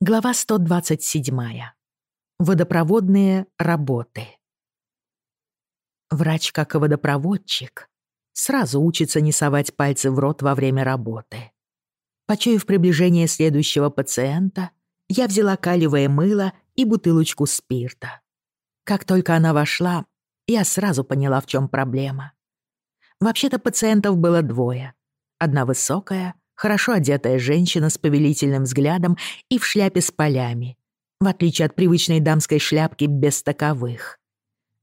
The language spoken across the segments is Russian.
Глава 127. Водопроводные работы. Врач, как и водопроводчик, сразу учится не совать пальцы в рот во время работы. Почуяв приближение следующего пациента, я взяла калиевое мыло и бутылочку спирта. Как только она вошла, я сразу поняла, в чем проблема. Вообще-то пациентов было двое. Одна высокая, хорошо одетая женщина с повелительным взглядом и в шляпе с полями, в отличие от привычной дамской шляпки без таковых.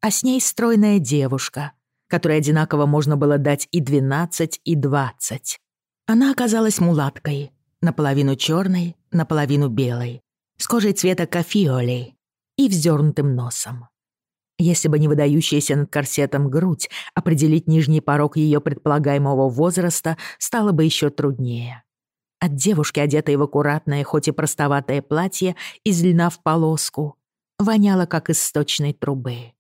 А с ней стройная девушка, которой одинаково можно было дать и 12, и 20. Она оказалась мулаткой, наполовину черной, наполовину белой, с кожей цвета кофеолей и вздернутым носом. Если бы не выдающаяся над корсетом грудь, определить нижний порог ее предполагаемого возраста стало бы еще труднее. От девушки, одетой в аккуратное, хоть и простоватое платье, из льна в полоску, воняло, как из сточной трубы.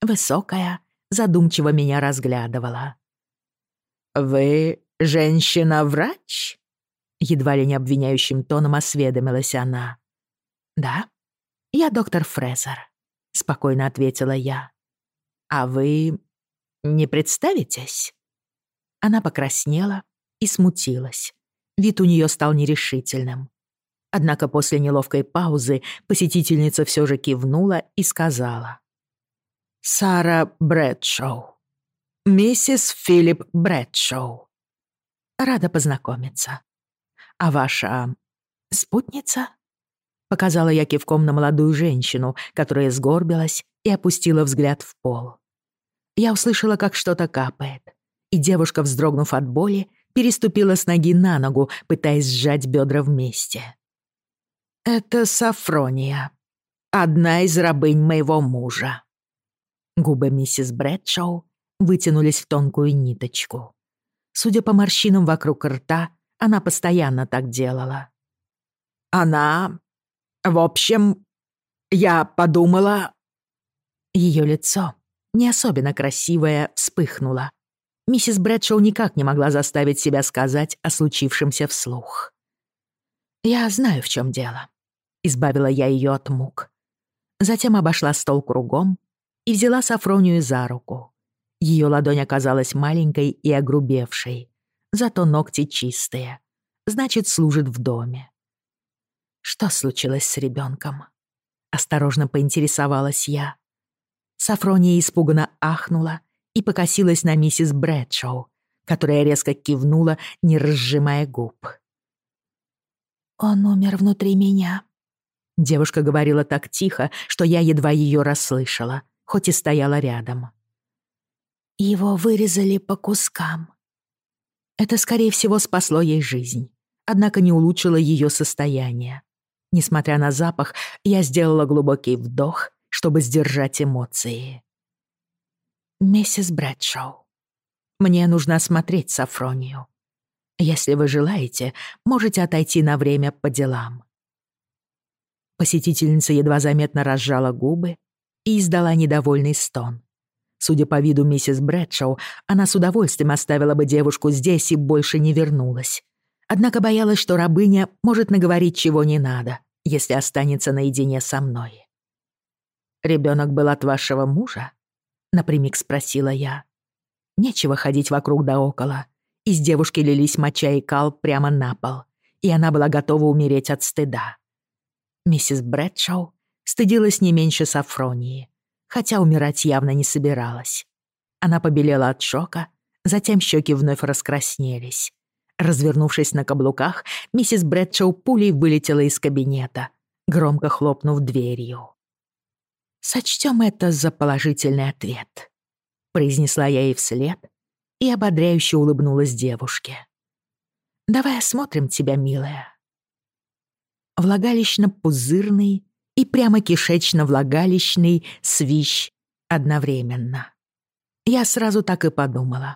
Высокая, задумчиво меня разглядывала. «Вы женщина-врач?» Едва ли не обвиняющим тоном осведомилась она. «Да, я доктор Фрезер», — спокойно ответила я. «А вы не представитесь?» Она покраснела и смутилась. Вид у нее стал нерешительным. Однако после неловкой паузы посетительница все же кивнула и сказала. «Сара Брэдшоу. Миссис Филипп Брэдшоу. Рада познакомиться. А ваша спутница?» Показала я кивком на молодую женщину, которая сгорбилась и опустила взгляд в пол. Я услышала, как что-то капает, и девушка, вздрогнув от боли, переступила с ноги на ногу, пытаясь сжать бедра вместе. «Это Сафрония, одна из рабынь моего мужа». Губы миссис Брэдшоу вытянулись в тонкую ниточку. Судя по морщинам вокруг рта, она постоянно так делала. «Она в общем, я подумала...» Ее лицо, не особенно красивое, вспыхнуло. Миссис Брэдшоу никак не могла заставить себя сказать о случившемся вслух. «Я знаю, в чем дело», — избавила я ее от мук. Затем обошла стол кругом и взяла Сафронию за руку. Ее ладонь оказалась маленькой и огрубевшей, зато ногти чистые. Значит, служит в доме. Что случилось с ребенком? Осторожно поинтересовалась я. Сафрония испуганно ахнула и покосилась на миссис Брэдшоу, которая резко кивнула, не разжимая губ. «Он умер внутри меня», — девушка говорила так тихо, что я едва ее расслышала, хоть и стояла рядом. «Его вырезали по кускам». Это, скорее всего, спасло ей жизнь, однако не улучшило ее состояние. Несмотря на запах, я сделала глубокий вдох, чтобы сдержать эмоции. «Миссис Брэдшоу, мне нужно осмотреть Сафронию. Если вы желаете, можете отойти на время по делам». Посетительница едва заметно разжала губы и издала недовольный стон. Судя по виду миссис Брэдшоу, она с удовольствием оставила бы девушку здесь и больше не вернулась. Однако боялась, что рабыня может наговорить чего не надо, если останется наедине со мной. «Ребенок был от вашего мужа?» — напрямик спросила я. Нечего ходить вокруг да около. Из девушки лились моча и кал прямо на пол, и она была готова умереть от стыда. Миссис Брэдшоу стыдилась не меньше Сафронии, хотя умирать явно не собиралась. Она побелела от шока, затем щеки вновь раскраснелись. Развернувшись на каблуках, миссис Брэдшоу пулей вылетела из кабинета, громко хлопнув дверью. «Сочтём это за положительный ответ», — произнесла я ей вслед и ободряюще улыбнулась девушке. «Давай осмотрим тебя, милая». Влагалищно-пузырный и прямо кишечно-влагалищный свищ одновременно. Я сразу так и подумала.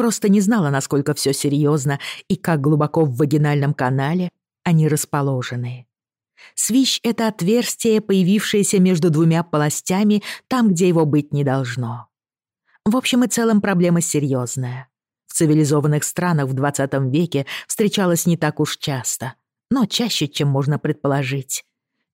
Просто не знала, насколько все серьезно и как глубоко в вагинальном канале они расположены. Свищ — это отверстие, появившееся между двумя полостями, там, где его быть не должно. В общем и целом проблема серьезная. В цивилизованных странах в 20 веке встречалась не так уж часто, но чаще, чем можно предположить.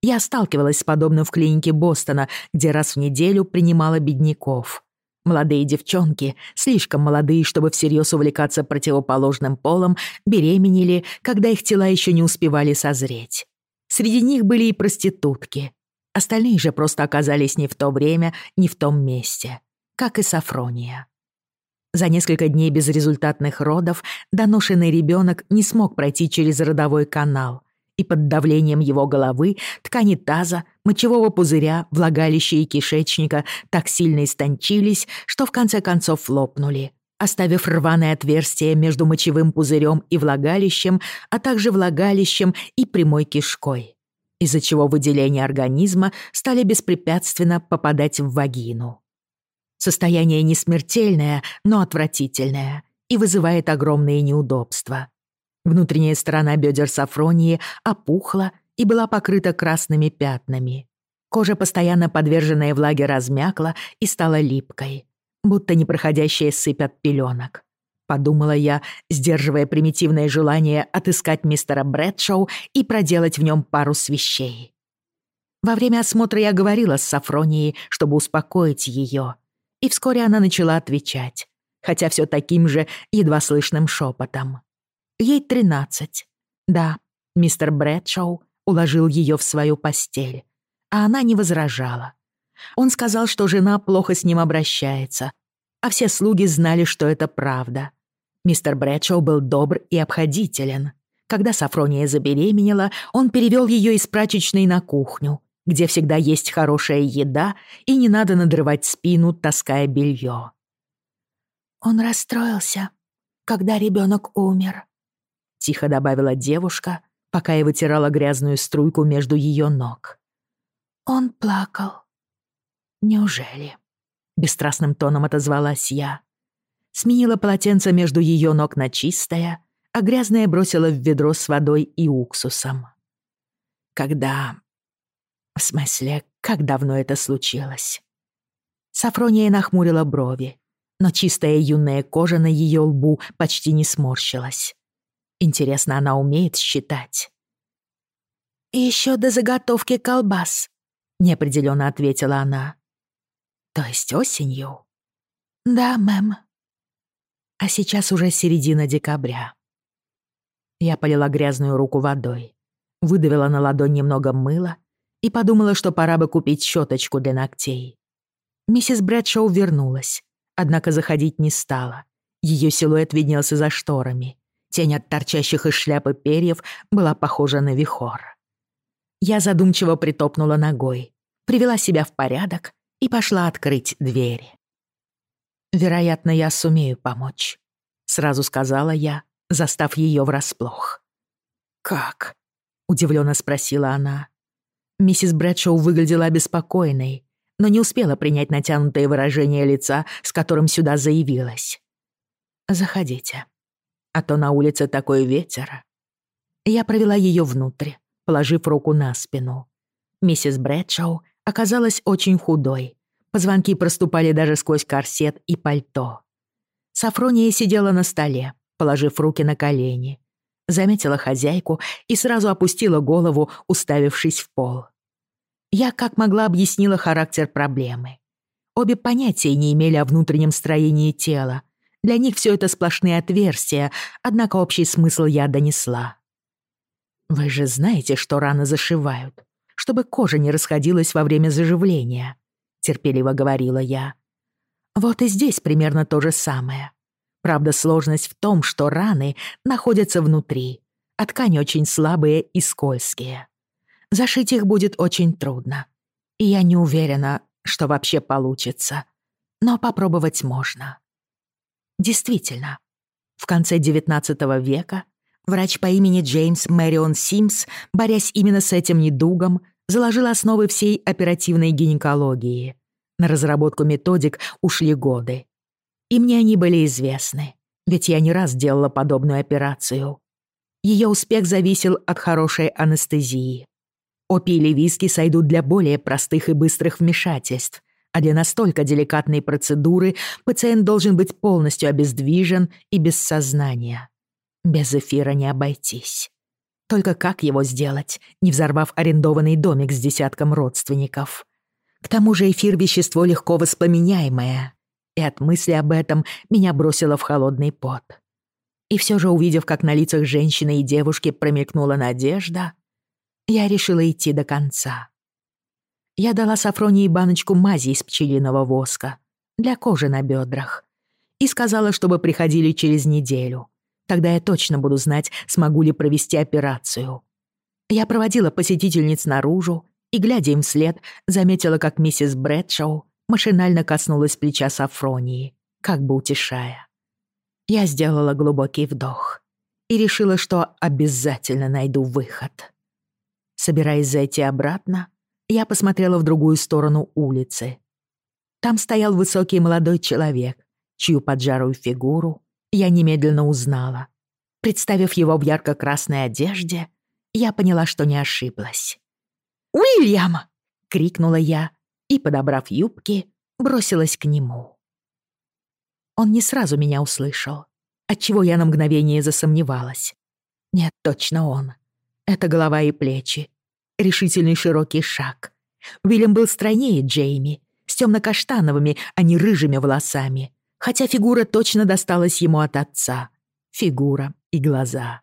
Я сталкивалась с подобным в клинике Бостона, где раз в неделю принимала бедняков. Молодые девчонки, слишком молодые, чтобы всерьез увлекаться противоположным полом, беременели, когда их тела еще не успевали созреть. Среди них были и проститутки. Остальные же просто оказались не в то время, не в том месте. Как и Сафрония. За несколько дней безрезультатных родов доношенный ребенок не смог пройти через родовой канал, и под давлением его головы ткани таза, мочевого пузыря, влагалища и кишечника так сильно истончились, что в конце концов лопнули, оставив рваное отверстие между мочевым пузырем и влагалищем, а также влагалищем и прямой кишкой, из-за чего выделения организма стали беспрепятственно попадать в вагину. Состояние не смертельное, но отвратительное и вызывает огромные неудобства. Внутренняя сторона бедер Сафронии опухла и была покрыта красными пятнами. Кожа, постоянно подверженная влаге, размякла и стала липкой, будто непроходящая сыпь от пеленок. Подумала я, сдерживая примитивное желание отыскать мистера Брэдшоу и проделать в нем пару свещей. Во время осмотра я говорила с Сафронией, чтобы успокоить ее, и вскоре она начала отвечать, хотя все таким же едва слышным шепотом. Ей тринадцать. Да, мистер Брэдшоу уложил ее в свою постель, а она не возражала. Он сказал, что жена плохо с ним обращается, а все слуги знали, что это правда. Мистер Брэдшоу был добр и обходителен. Когда Сафрония забеременела, он перевел ее из прачечной на кухню, где всегда есть хорошая еда и не надо надрывать спину, таская белье. «Он расстроился, когда ребенок умер», — тихо добавила девушка, пока я вытирала грязную струйку между ее ног. «Он плакал». «Неужели?» — бесстрастным тоном отозвалась я. Сменила полотенце между ее ног на чистое, а грязное бросила в ведро с водой и уксусом. Когда в смысле, как давно это случилось? Сафрония нахмурила брови, но чистая юная кожа на ее лбу почти не сморщилась. Интересно, она умеет считать? «Еще до заготовки колбас», — неопределенно ответила она. «То есть осенью?» «Да, мэм». А сейчас уже середина декабря. Я полила грязную руку водой, выдавила на ладонь немного мыла и подумала, что пора бы купить щеточку для ногтей. Миссис Брэдшоу вернулась, однако заходить не стала. Ее силуэт виднелся за шторами. Тень от торчащих из шляпы перьев была похожа на вихор. Я задумчиво притопнула ногой, привела себя в порядок и пошла открыть дверь. «Вероятно, я сумею помочь», — сразу сказала я, застав ее врасплох. «Как?» — удивленно спросила она. Миссис Брэдшоу выглядела обеспокоенной, но не успела принять натянутое выражение лица, с которым сюда заявилась. «Заходите. А то на улице такой ветер». Я провела ее внутрь, положив руку на спину. Миссис Брэдшоу оказалась очень худой. Позвонки проступали даже сквозь корсет и пальто. Сафрония сидела на столе, положив руки на колени, заметила хозяйку и сразу опустила голову, уставившись в пол. Я как могла объяснила характер проблемы. Обе понятия не имели о внутреннем строении тела. Для них все это сплошные отверстия, однако общий смысл я донесла. «Вы же знаете, что раны зашивают, чтобы кожа не расходилась во время заживления», — терпеливо говорила я. «Вот и здесь примерно то же самое. Правда, сложность в том, что раны находятся внутри, а ткани очень слабые и скользкие. Зашить их будет очень трудно. И я не уверена, что вообще получится. Но попробовать можно. Действительно, в конце XIX века врач по имени Джеймс Мэрион Симс, борясь именно с этим недугом, заложил основы всей оперативной гинекологии. На разработку методик ушли годы. И мне они были известны, ведь я не раз делала подобную операцию. Ее успех зависел от хорошей анестезии. Опий или виски сойдут для более простых и быстрых вмешательств, а для настолько деликатной процедуры пациент должен быть полностью обездвижен и без сознания. Без эфира не обойтись. Только как его сделать, не взорвав арендованный домик с десятком родственников? К тому же эфир — вещество легко воспламеняемое, и от мысли об этом меня бросило в холодный пот. И все же, увидев, как на лицах женщины и девушки промелькнула надежда, я решила идти до конца. Я дала Сафронии баночку мази из пчелиного воска для кожи на бедрах и сказала, чтобы приходили через неделю. Тогда я точно буду знать, смогу ли провести операцию. Я проводила посетительниц наружу и, глядя им вслед, заметила, как миссис Брэдшоу машинально коснулась плеча Сафронии, как бы утешая. Я сделала глубокий вдох и решила, что обязательно найду выход. Собираясь зайти обратно, я посмотрела в другую сторону улицы. Там стоял высокий молодой человек, чью поджарую фигуру я немедленно узнала. Представив его в ярко-красной одежде, я поняла, что не ошиблась. «Уильям!» — крикнула я и, подобрав юбки, бросилась к нему. Он не сразу меня услышал, отчего я на мгновение засомневалась. Нет, точно он. Это голова и плечи. Решительный широкий шаг. Уильям был стройнее Джейми, с темно-каштановыми, а не рыжими волосами, хотя фигура точно досталась ему от отца. Фигура и глаза.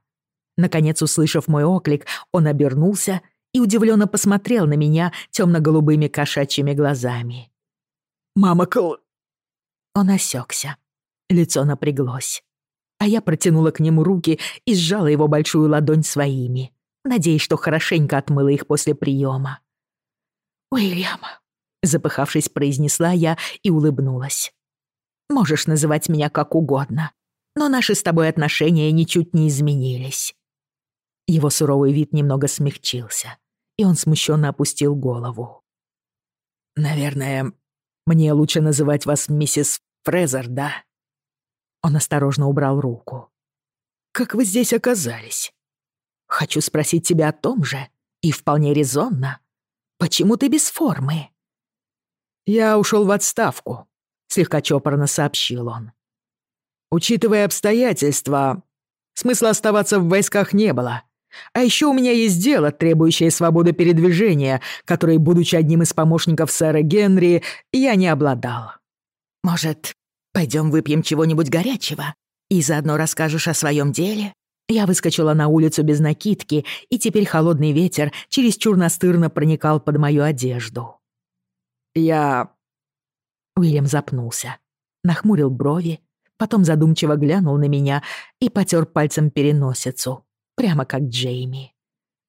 Наконец, услышав мой оклик, он обернулся и удивленно посмотрел на меня темно-голубыми кошачьими глазами. «Мама Кл...» Он осекся. Лицо напряглось. А я протянула к нему руки и сжала его большую ладонь своими, надеясь, что хорошенько отмыла их после приема. «Уильям», — запыхавшись, произнесла я и улыбнулась. «Можешь называть меня как угодно, но наши с тобой отношения ничуть не изменились». Его суровый вид немного смягчился и он смущенно опустил голову. «Наверное, мне лучше называть вас миссис Фрезер, да?» Он осторожно убрал руку. «Как вы здесь оказались? Хочу спросить тебя о том же, и вполне резонно. Почему ты без формы?» «Я ушел в отставку», — слегка чопорно сообщил он. «Учитывая обстоятельства, смысла оставаться в войсках не было. А еще у меня есть дело, требующее свободы передвижения, которой, будучи одним из помощников сэра Генри, я не обладал. Может, пойдем выпьем чего-нибудь горячего и заодно расскажешь о своем деле? Я выскочила на улицу без накидки, и теперь холодный ветер чересчур настырно проникал под мою одежду. Я... Уильям запнулся, нахмурил брови, потом задумчиво глянул на меня и потер пальцем переносицу, прямо как Джейми.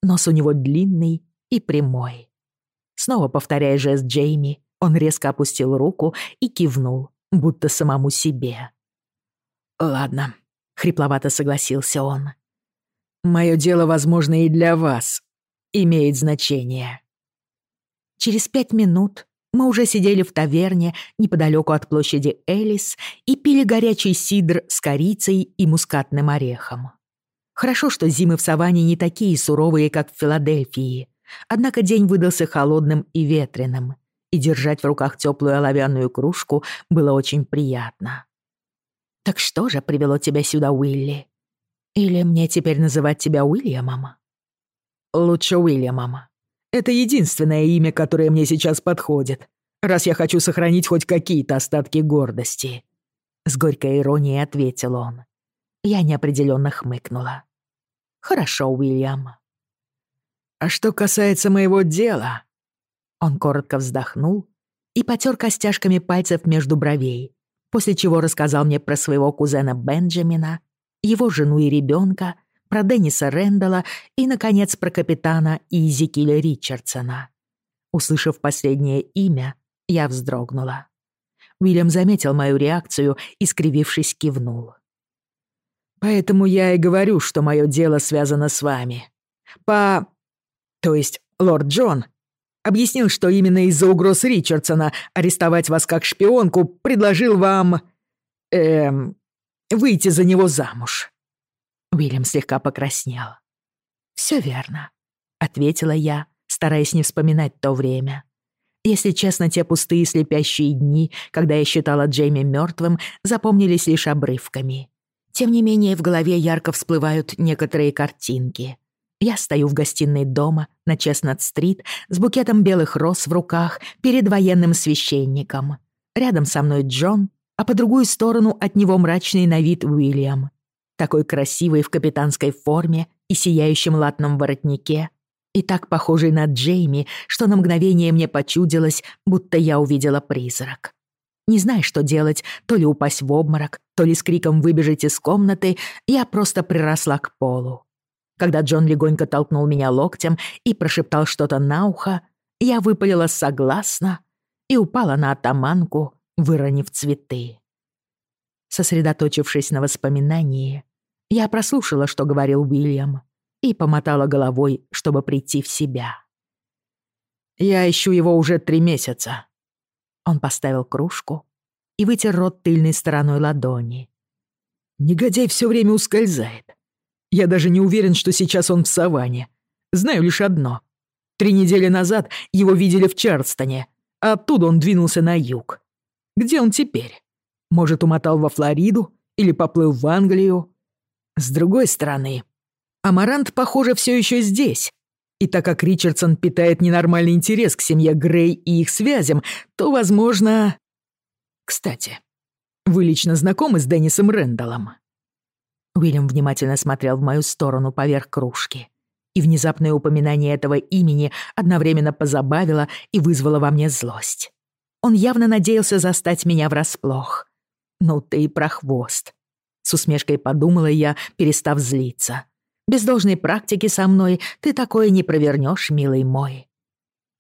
Нос у него длинный и прямой. Снова повторяя жест Джейми, он резко опустил руку и кивнул, будто самому себе. «Ладно», — хрипловато согласился он. «Моё дело, возможно, и для вас имеет значение». Через пять минут мы уже сидели в таверне неподалеку от площади Элис и пили горячий сидр с корицей и мускатным орехом. Хорошо, что зимы в саванне не такие суровые, как в Филадельфии. Однако день выдался холодным и ветреным, и держать в руках теплую оловянную кружку было очень приятно. «Так что же привело тебя сюда, Уилли? Или мне теперь называть тебя Уильямом?» «Лучше Уильямом. Это единственное имя, которое мне сейчас подходит, раз я хочу сохранить хоть какие-то остатки гордости», — с горькой иронией ответил он. Я неопределенно хмыкнула. «Хорошо, Уильям». «А что касается моего дела...» Он коротко вздохнул и потер костяшками пальцев между бровей, после чего рассказал мне про своего кузена Бенджамина, его жену и ребенка, про Денниса Рэндалла и, наконец, про капитана Изикиля Ричардсона. Услышав последнее имя, я вздрогнула. Уильям заметил мою реакцию и, скривившись, кивнул. Поэтому я и говорю, что мое дело связано с вами. По... То есть лорд Джон объяснил, что именно из-за угроз Ричардсона арестовать вас как шпионку предложил вам... Эм... выйти за него замуж». Уильям слегка покраснел. «Всё верно», — ответила я, стараясь не вспоминать то время. Если честно, те пустые слепящие дни, когда я считала Джейми мёртвым, запомнились лишь обрывками. Тем не менее, в голове ярко всплывают некоторые картинки. Я стою в гостиной дома на Честнат-стрит с букетом белых роз в руках перед военным священником. Рядом со мной Джон, а по другую сторону от него мрачный на вид Уильям. Такой красивый в капитанской форме и сияющем латном воротнике, и так похожий на Джейми, что на мгновение мне почудилось, будто я увидела призрак. Не зная, что делать, то ли упасть в обморок, то ли с криком выбежать из комнаты, я просто приросла к полу. Когда Джон легонько толкнул меня локтем и прошептал что-то на ухо, я выпалила согласно и упала на атаманку, выронив цветы. Сосредоточившись на воспоминании, я прослушала, что говорил Уильям, и помотала головой, чтобы прийти в себя. «Я ищу его уже три месяца». Он поставил кружку и вытер рот тыльной стороной ладони. «Негодяй все время ускользает. Я даже не уверен, что сейчас он в саванне. Знаю лишь одно. Три недели назад его видели в Чарльстоне, а оттуда он двинулся на юг. Где он теперь? Может, умотал во Флориду или поплыл в Англию? С другой стороны, Амарант, похоже, все еще здесь. И так как Ричардсон питает ненормальный интерес к семье Грей и их связям, то, возможно... Кстати, вы лично знакомы с Деннисом Рэндаллом?» Уильям внимательно смотрел в мою сторону поверх кружки. И внезапное упоминание этого имени одновременно позабавило и вызвало во мне злость. Он явно надеялся застать меня врасплох. «Ну ты и прохвост», — с усмешкой подумала я, перестав злиться. Без должной практики со мной ты такое не провернешь, милый мой.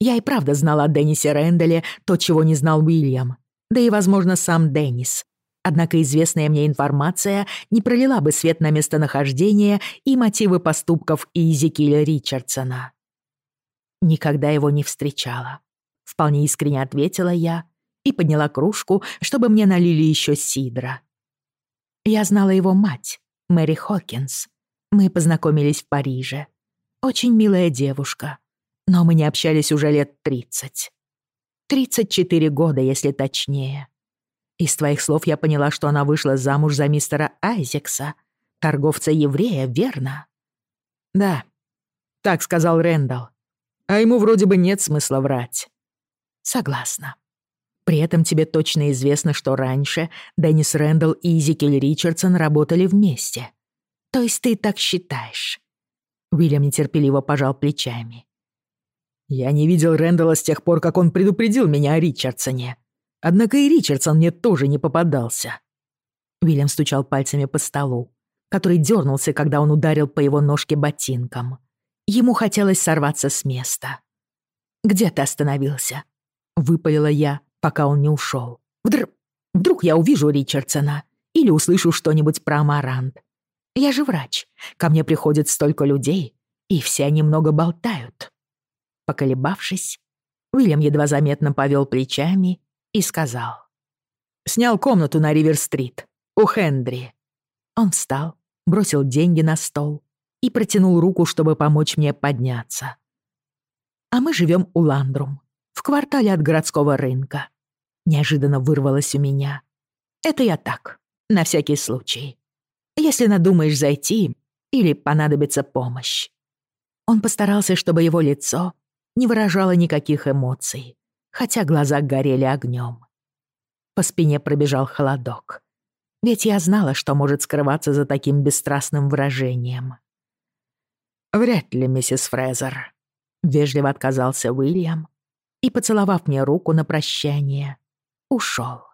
Я и правда знала о Деннисе Рэндалле то, чего не знал Уильям. Да и, возможно, сам Деннис. Однако известная мне информация не пролила бы свет на местонахождение и мотивы поступков Изекиля Ричардсона. Никогда его не встречала. Вполне искренне ответила я и подняла кружку, чтобы мне налили еще сидра. Я знала его мать, Мэри Хокинс, мы познакомились в Париже. Очень милая девушка. Но мы не общались уже лет тридцать. Тридцать четыре года, если точнее. Из твоих слов я поняла, что она вышла замуж за мистера Айзекса, торговца-еврея, верно? Да, так сказал Рэндалл. А ему вроде бы нет смысла врать. Согласна. При этом тебе точно известно, что раньше Деннис Рэндалл и Изикель Ричардсон работали вместе. «То есть ты так считаешь?» Уильям нетерпеливо пожал плечами. «Я не видел Рэндалла с тех пор, как он предупредил меня о Ричардсоне. Однако и Ричардсон мне тоже не попадался». Уильям стучал пальцами по столу, который дернулся, когда он ударил по его ножке ботинком. Ему хотелось сорваться с места. «Где ты остановился?» — выпалила я, пока он не ушел. Вдруг, вдруг я увижу Ричардсона или услышу что-нибудь про Амарант. Я же врач. Ко мне приходит столько людей, и все они много болтают». Поколебавшись, Уильям едва заметно повел плечами и сказал. «Снял комнату на Ривер-стрит, у Хендри». Он встал, бросил деньги на стол и протянул руку, чтобы помочь мне подняться. «А мы живем у Ландрум, в квартале от городского рынка». Неожиданно вырвалось у меня. «Это я так, на всякий случай если надумаешь зайти или понадобится помощь». Он постарался, чтобы его лицо не выражало никаких эмоций, хотя глаза горели огнем. По спине пробежал холодок, ведь я знала, что может скрываться за таким бесстрастным выражением. «Вряд ли, миссис Фрезер», — вежливо отказался Уильям и, поцеловав мне руку на прощание, ушел.